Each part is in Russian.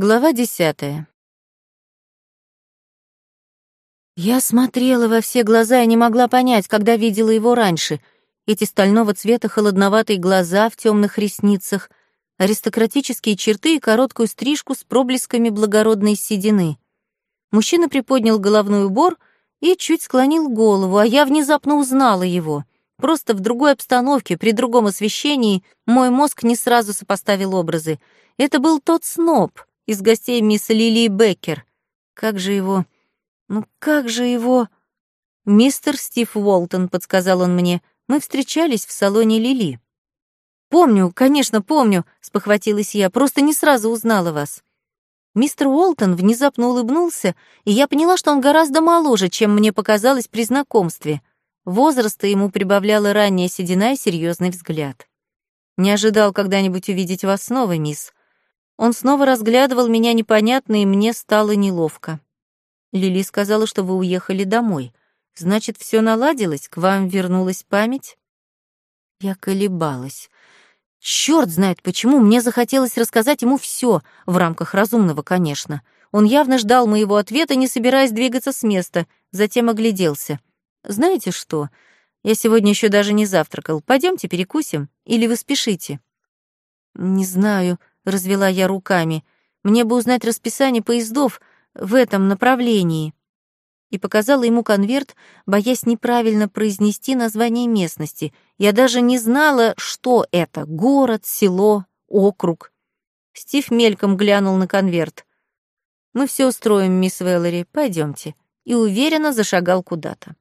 Глава десятая. Я смотрела во все глаза и не могла понять, когда видела его раньше. Эти стального цвета холодноватые глаза в темных ресницах, аристократические черты и короткую стрижку с проблесками благородной седины. Мужчина приподнял головной убор и чуть склонил голову, а я внезапно узнала его. Просто в другой обстановке, при другом освещении, мой мозг не сразу сопоставил образы. Это был тот сноб, из гостей мисс Лили Беккер. Как же его... Ну как же его... «Мистер Стив Уолтон», — подсказал он мне, — «мы встречались в салоне Лили». «Помню, конечно, помню», — спохватилась я, — «просто не сразу узнала вас». Мистер Уолтон внезапно улыбнулся, и я поняла, что он гораздо моложе, чем мне показалось при знакомстве. Возраста ему прибавляла ранняя седина и серьезный взгляд. «Не ожидал когда-нибудь увидеть вас снова, мисс. Он снова разглядывал меня непонятно, и мне стало неловко. Лили сказала, что вы уехали домой. Значит, все наладилось, к вам вернулась память? Я колебалась. Черт знает почему, мне захотелось рассказать ему все, в рамках разумного, конечно. Он явно ждал моего ответа, не собираясь двигаться с места, затем огляделся. «Знаете что? Я сегодня еще даже не завтракал. Пойдемте перекусим? Или вы спешите?» «Не знаю», развела я руками. Мне бы узнать расписание поездов в этом направлении. И показала ему конверт, боясь неправильно произнести название местности. Я даже не знала, что это — город, село, округ. Стив мельком глянул на конверт. «Мы все устроим, мисс Веллери, пойдемте», и уверенно зашагал куда-то.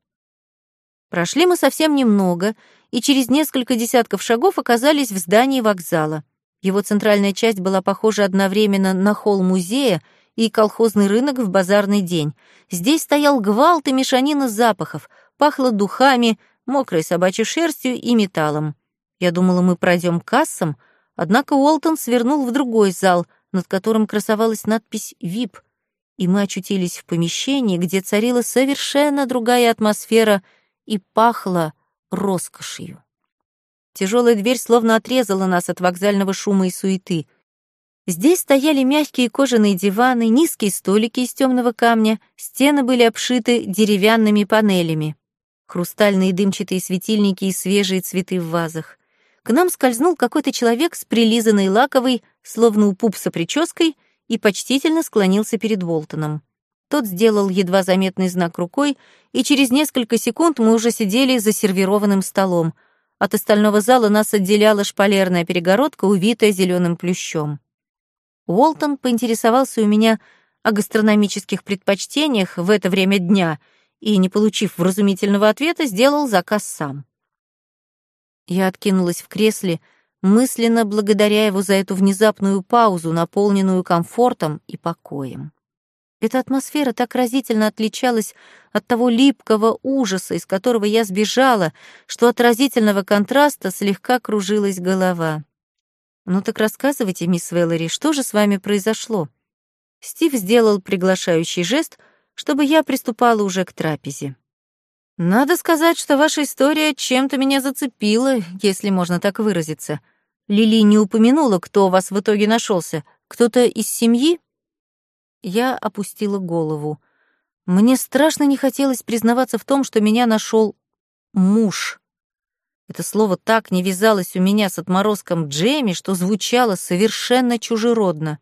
Прошли мы совсем немного, и через несколько десятков шагов оказались в здании вокзала. Его центральная часть была похожа одновременно на холл музея и колхозный рынок в базарный день. Здесь стоял гвалт и мешанина запахов, пахло духами, мокрой собачьей шерстью и металлом. Я думала, мы пройдем к кассам, однако Уолтон свернул в другой зал, над которым красовалась надпись «ВИП», и мы очутились в помещении, где царила совершенно другая атмосфера и пахло роскошью. Тяжелая дверь словно отрезала нас от вокзального шума и суеты. Здесь стояли мягкие кожаные диваны, низкие столики из темного камня, стены были обшиты деревянными панелями. Хрустальные дымчатые светильники и свежие цветы в вазах. К нам скользнул какой-то человек с прилизанной лаковой, словно у пупса прической, и почтительно склонился перед Волтоном. Тот сделал едва заметный знак рукой, и через несколько секунд мы уже сидели за сервированным столом — от остального зала нас отделяла шпалерная перегородка, увитая зеленым плющом. Уолтон поинтересовался у меня о гастрономических предпочтениях в это время дня и, не получив вразумительного ответа, сделал заказ сам. Я откинулась в кресле, мысленно благодаря его за эту внезапную паузу, наполненную комфортом и покоем. Эта атмосфера так разительно отличалась от того липкого ужаса, из которого я сбежала, что от разительного контраста слегка кружилась голова. «Ну так рассказывайте, мисс Веллери, что же с вами произошло?» Стив сделал приглашающий жест, чтобы я приступала уже к трапезе. «Надо сказать, что ваша история чем-то меня зацепила, если можно так выразиться. Лили не упомянула, кто у вас в итоге нашелся. Кто-то из семьи?» Я опустила голову. Мне страшно не хотелось признаваться в том, что меня нашел муж. Это слово так не вязалось у меня с отморозком Джейми, что звучало совершенно чужеродно.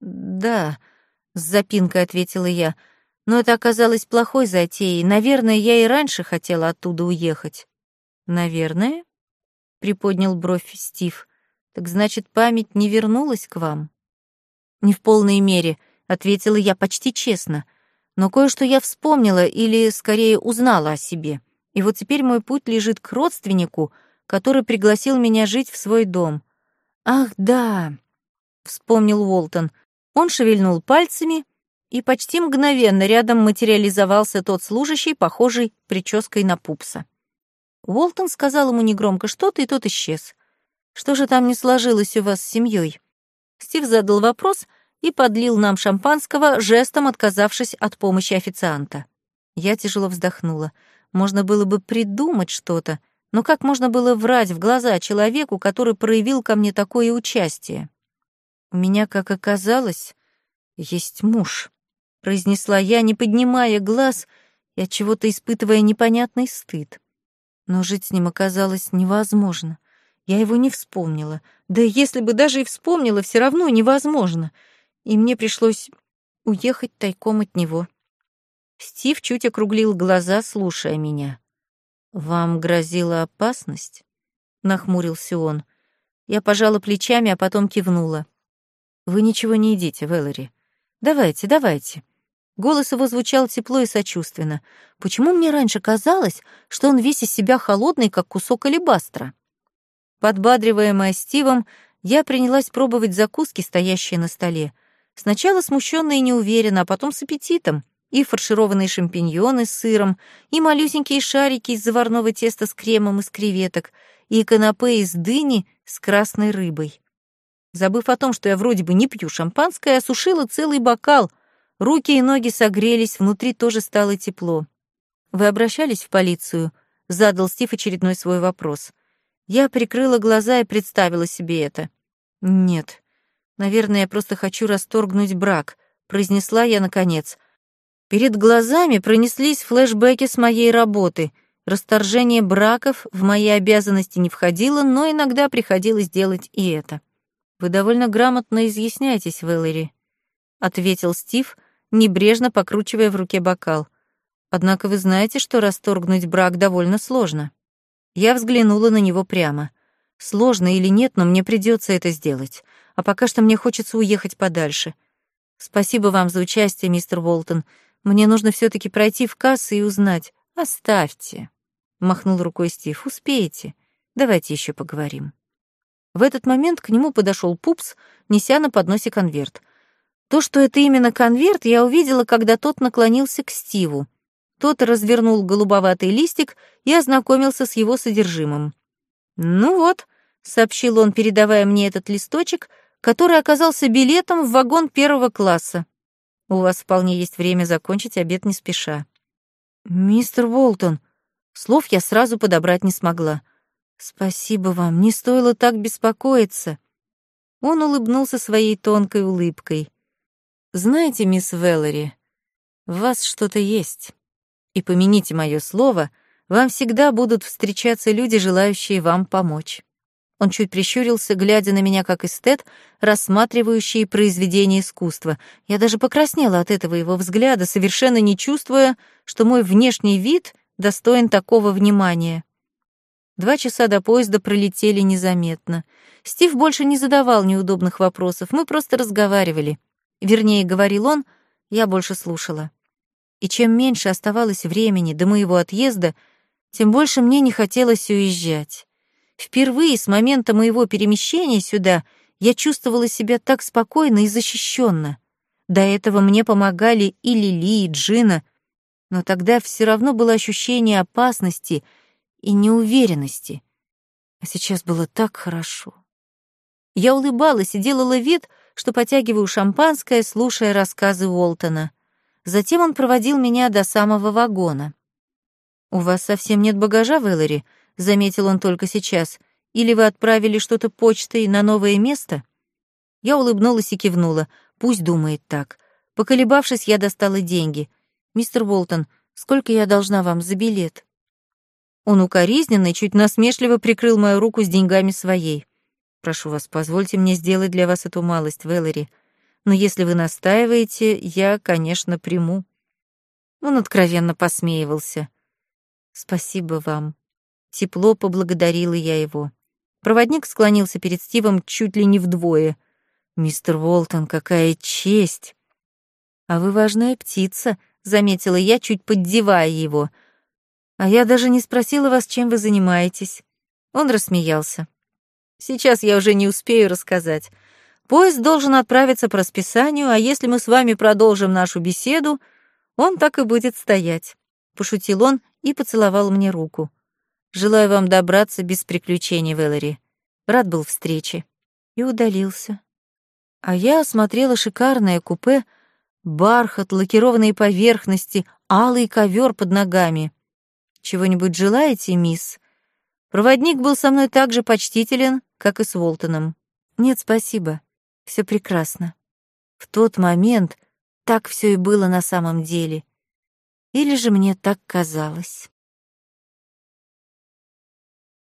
«Да», — с запинкой ответила я, — «но это оказалось плохой затеей. Наверное, я и раньше хотела оттуда уехать». «Наверное?» — приподнял бровь Стив. «Так значит, память не вернулась к вам?» «Не в полной мере», ответила я почти честно. Но кое-что я вспомнила или, скорее, узнала о себе. И вот теперь мой путь лежит к родственнику, который пригласил меня жить в свой дом. Ах, да, вспомнил Уолтон. Он шевельнул пальцами, и почти мгновенно рядом материализовался тот служащий, похожий прической на пупса. Уолтон сказал ему негромко что-то, и тот исчез. Что же там не сложилось у вас с семьей? Стив задал вопрос, и подлил нам шампанского, жестом отказавшись от помощи официанта. Я тяжело вздохнула. Можно было бы придумать что-то, но как можно было врать в глаза человеку, который проявил ко мне такое участие? У меня, как оказалось, есть муж», — произнесла я, не поднимая глаз и от чего-то испытывая непонятный стыд. Но жить с ним оказалось невозможно. Я его не вспомнила. Да если бы даже и вспомнила, все равно невозможно. И мне пришлось уехать тайком от него. Стив чуть округлил глаза, слушая меня. «Вам грозила опасность?» — нахмурился он. Я пожала плечами, а потом кивнула. «Вы ничего не едите, Вэллори. Давайте, давайте». Голос его звучал тепло и сочувственно. Почему мне раньше казалось, что он весь из себя холодный, как кусок алебастра? Подбадриваемая Стивом, я принялась пробовать закуски, стоящие на столе. Сначала смущенно и неуверенно, а потом с аппетитом. И фаршированные шампиньоны с сыром, и малюсенькие шарики из заварного теста с кремом из креветок, и канапе из дыни с красной рыбой. Забыв о том, что я вроде бы не пью шампанское, осушила целый бокал, Руки и ноги согрелись, внутри тоже стало тепло. «Вы обращались в полицию?» — задал Стив очередной свой вопрос. Я прикрыла глаза и представила себе это. «Нет. Наверное, я просто хочу расторгнуть брак», — произнесла я наконец. Перед глазами пронеслись флешбеки с моей работы. Расторжение браков в мои обязанности не входило, но иногда приходилось делать и это. «Вы довольно грамотно изъясняетесь, Вэллери», — ответил Стив, — небрежно покручивая в руке бокал. «Однако вы знаете, что расторгнуть брак довольно сложно». Я взглянула на него прямо. Сложно или нет, но мне придется это сделать. А пока что мне хочется уехать подальше. Спасибо вам за участие, мистер Уолтон. Мне нужно все таки пройти в кассу и узнать. Оставьте. Махнул рукой Стив. Успеете. Давайте еще поговорим. В этот момент к нему подошел Пупс, неся на подносе конверт. То, что это именно конверт, я увидела, когда тот наклонился к Стиву. Тот развернул голубоватый листик и ознакомился с его содержимым. «Ну вот», — сообщил он, передавая мне этот листочек, который оказался билетом в вагон первого класса. «У вас вполне есть время закончить обед не спеша». «Мистер Волтон», слов я сразу подобрать не смогла. «Спасибо вам, не стоило так беспокоиться». Он улыбнулся своей тонкой улыбкой. Знаете, мисс Веллери, в вас что-то есть. И помяните мое слово, вам всегда будут встречаться люди, желающие вам помочь. Он чуть прищурился, глядя на меня как эстет, рассматривающий произведение искусства. Я даже покраснела от этого его взгляда, совершенно не чувствуя, что мой внешний вид достоин такого внимания. Два часа до поезда пролетели незаметно. Стив больше не задавал неудобных вопросов, мы просто разговаривали. Вернее, говорил он, я больше слушала. И чем меньше оставалось времени до моего отъезда, тем больше мне не хотелось уезжать. Впервые с момента моего перемещения сюда я чувствовала себя так спокойно и защищенно. До этого мне помогали и Лили, и Джина, но тогда все равно было ощущение опасности и неуверенности. А сейчас было так хорошо. Я улыбалась и делала вид, что потягиваю шампанское, слушая рассказы Уолтона. Затем он проводил меня до самого вагона. «У вас совсем нет багажа, Вэллори?» — заметил он только сейчас. «Или вы отправили что-то почтой на новое место?» Я улыбнулась и кивнула. Пусть думает так. Поколебавшись, я достала деньги. «Мистер Уолтон, сколько я должна вам за билет?» Он укоризненно и чуть насмешливо прикрыл мою руку с деньгами своей. Прошу вас, позвольте мне сделать для вас эту малость, Вэллори. Но если вы настаиваете, я, конечно, приму». Он откровенно посмеивался. «Спасибо вам». Тепло поблагодарила я его. Проводник склонился перед Стивом чуть ли не вдвое. «Мистер Уолтон, какая честь!» «А вы важная птица», — заметила я, чуть поддевая его. «А я даже не спросила вас, чем вы занимаетесь». Он рассмеялся. Сейчас я уже не успею рассказать. Поезд должен отправиться по расписанию, а если мы с вами продолжим нашу беседу, он так и будет стоять. Пошутил он и поцеловал мне руку. Желаю вам добраться без приключений, Вэллори. Рад был встрече. И удалился. А я осмотрела шикарное купе, бархат, лакированные поверхности, алый ковер под ногами. Чего-нибудь желаете, мисс? Проводник был со мной так же почтителен, как и с Волтоном. Нет, спасибо. Все прекрасно. В тот момент так все и было на самом деле. Или же мне так казалось.